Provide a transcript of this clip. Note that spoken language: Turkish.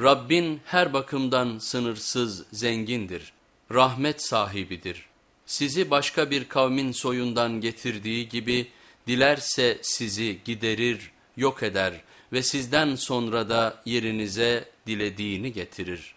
Rabbin her bakımdan sınırsız zengindir, rahmet sahibidir. Sizi başka bir kavmin soyundan getirdiği gibi dilerse sizi giderir, yok eder ve sizden sonra da yerinize dilediğini getirir.